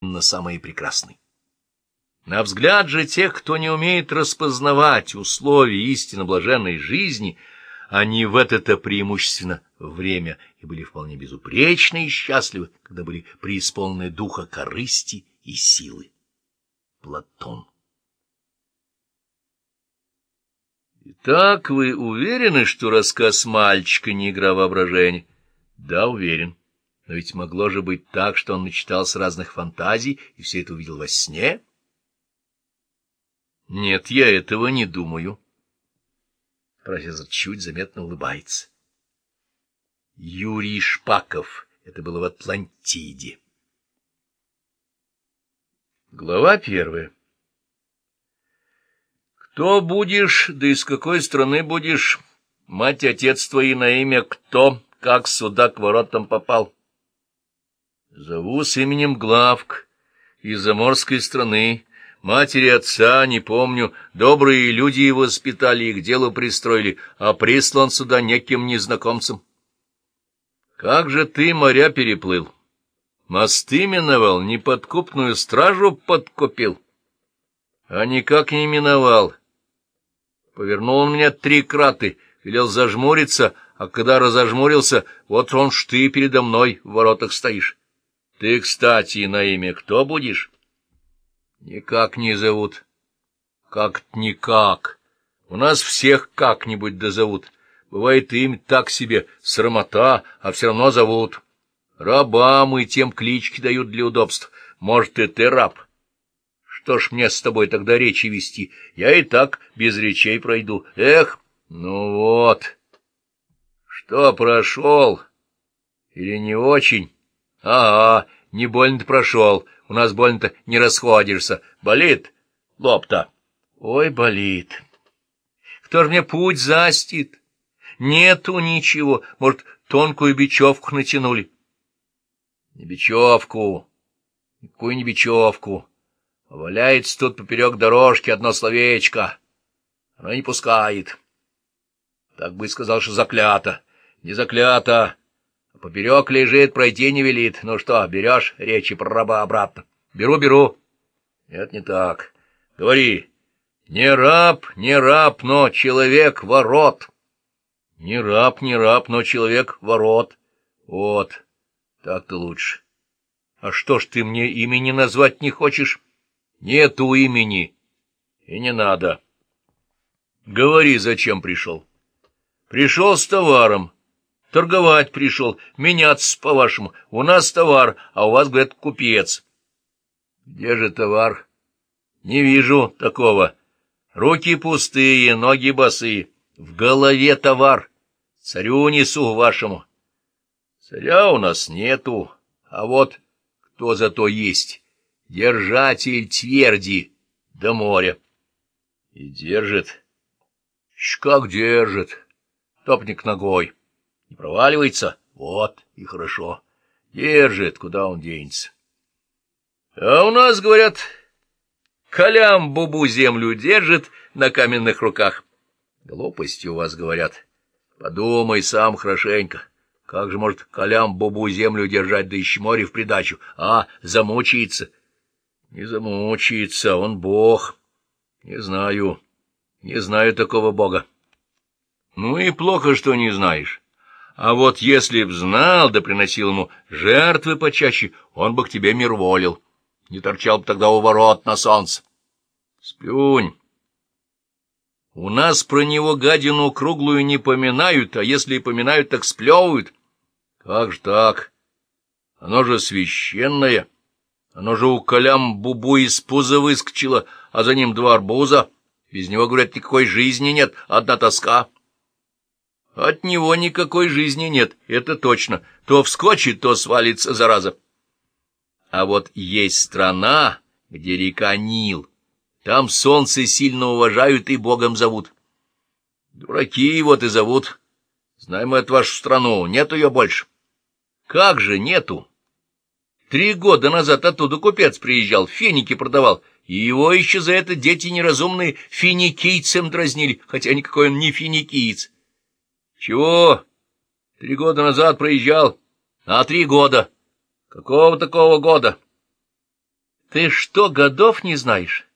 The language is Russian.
на самые прекрасные. На взгляд же тех, кто не умеет распознавать условия истинно блаженной жизни, они в это-то преимущественно время и были вполне безупречны и счастливы, когда были преисполнены духа корысти и силы. Платон Итак, вы уверены, что рассказ мальчика не игра воображения? Да, уверен. Но ведь могло же быть так, что он начитался разных фантазий и все это увидел во сне? Нет, я этого не думаю. Профессор чуть заметно улыбается. Юрий Шпаков. Это было в Атлантиде. Глава первая. Кто будешь, да из какой страны будешь? Мать, отец твои на имя кто, как сюда к воротам попал? Зову с именем Главк, из заморской страны. Матери отца не помню, добрые люди его воспитали и к делу пристроили, а прислан сюда неким незнакомцем. Как же ты моря переплыл? Мосты миновал, неподкупную стражу подкупил? А никак не миновал. Повернул он меня три краты, велел зажмуриться, а когда разожмурился, вот он ж ты передо мной в воротах стоишь. Ты, кстати, на имя кто будешь? Никак не зовут. Как никак. У нас всех как-нибудь дозовут. Бывает им так себе срамота, а все равно зовут. Рабам и тем клички дают для удобств. Может, и ты раб. Что ж мне с тобой тогда речи вести? Я и так без речей пройду. Эх, ну вот. Что, прошел? Или не очень? — Ага, не больно-то прошел. У нас больно-то не расходишься. Болит лоб-то? — Ой, болит. Кто ж мне путь застит? Нету ничего. Может, тонкую бечевку натянули? — Не бечевку. Никакую не бечевку. Валяется тут поперек дорожки одно словечко. Оно не пускает. Так бы сказал, что заклято. Не заклято. Поперек лежит, пройти не велит. Ну что, берешь речи про раба обратно? Беру, беру. Нет, не так. Говори. Не раб, не раб, но человек-ворот. Не раб, не раб, но человек-ворот. Вот, так-то лучше. А что ж ты мне имени назвать не хочешь? Нету имени. И не надо. Говори, зачем пришел. Пришел с товаром. Торговать пришел, меняться, по-вашему. У нас товар, а у вас, говорят, купец. Где же товар? Не вижу такого. Руки пустые, ноги босые. В голове товар. Царю несу вашему. Царя у нас нету, а вот кто зато есть. Держатель тверди до моря. И держит. Как держит. Топник ногой. Не проваливается? Вот, и хорошо. Держит, куда он денется. А у нас, говорят, колям-бубу землю держит на каменных руках. Глупости у вас, говорят. Подумай сам хорошенько. Как же может колям-бубу землю держать, да еще море в придачу? А, замучается. Не замучается, он бог. Не знаю, не знаю такого бога. Ну и плохо, что не знаешь. А вот если б знал, да приносил ему жертвы почаще, он бы к тебе мир волил. Не торчал бы тогда у ворот на солнце. Сплюнь. У нас про него гадину круглую не поминают, а если и поминают, так сплевывают. Как же так? Оно же священное. Оно же у колям бубу из пуза выскочило, а за ним два арбуза. Без него, говорят, никакой жизни нет, одна тоска. От него никакой жизни нет, это точно. То вскочит, то свалится, зараза. А вот есть страна, где река Нил. Там солнце сильно уважают и Богом зовут. Дураки его и зовут. Знаем мы эту вашу страну, нет ее больше. Как же нету? Три года назад оттуда купец приезжал, финики продавал, и его еще за это дети неразумные финикийцем дразнили, хотя никакой он не финикиец. Чего? Три года назад проезжал. А три года. Какого такого года? Ты что, годов не знаешь?